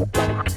Thank